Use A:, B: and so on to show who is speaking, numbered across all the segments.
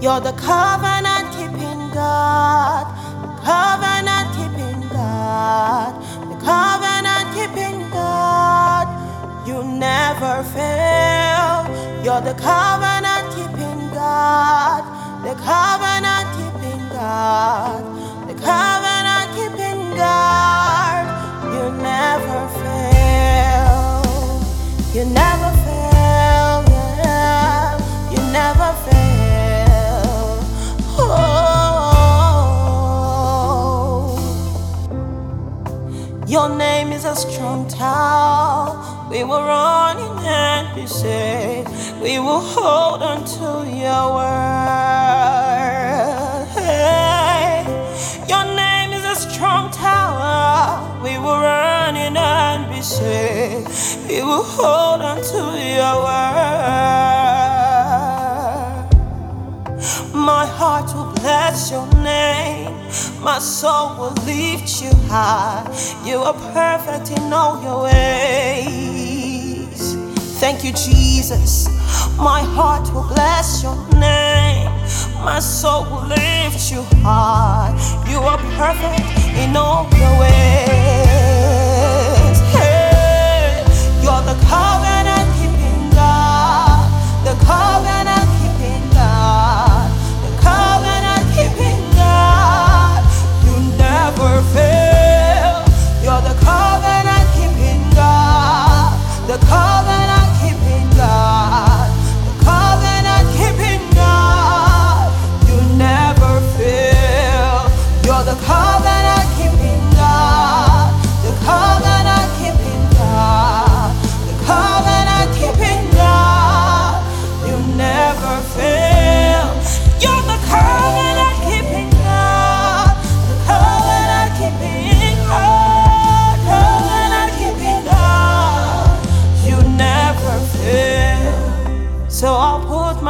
A: You're the covenant keeping God, the covenant keeping God, the covenant keeping God. You never fail. You're the covenant keeping God, the covenant keeping God, Your name is a strong tower. We will run and be safe. We will hold on to your word. Hey. Your name is a strong tower. We will run and be safe. We will hold on to your word. My heart will bless your name. My soul will lift you high. You are perfect in all your ways. Thank you, Jesus. My heart will bless your name. My soul will lift you high. You are perfect in all your ways.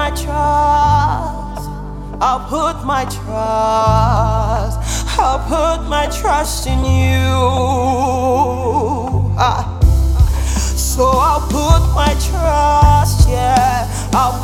A: My trust. I'll put my trust. I'll put my trust in you. Ah. So I'll put my trust, yeah. I'll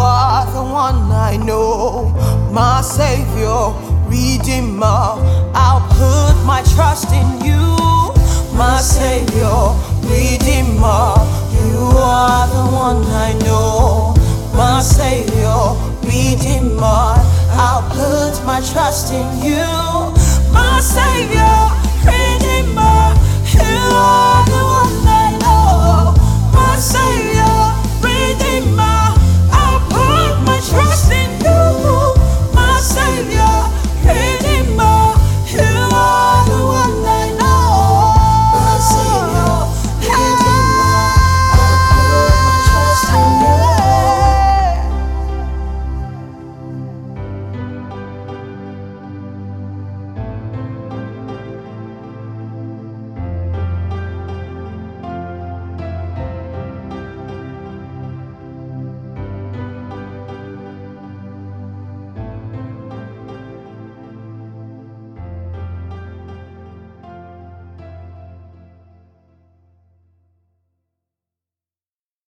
A: are the one I know. My Savior, Redeemer, I'll put my trust in you. My Savior, Redeemer, you are the one I know. My Savior, Redeemer, I'll put my trust in you. My Savior, Redeemer, you are.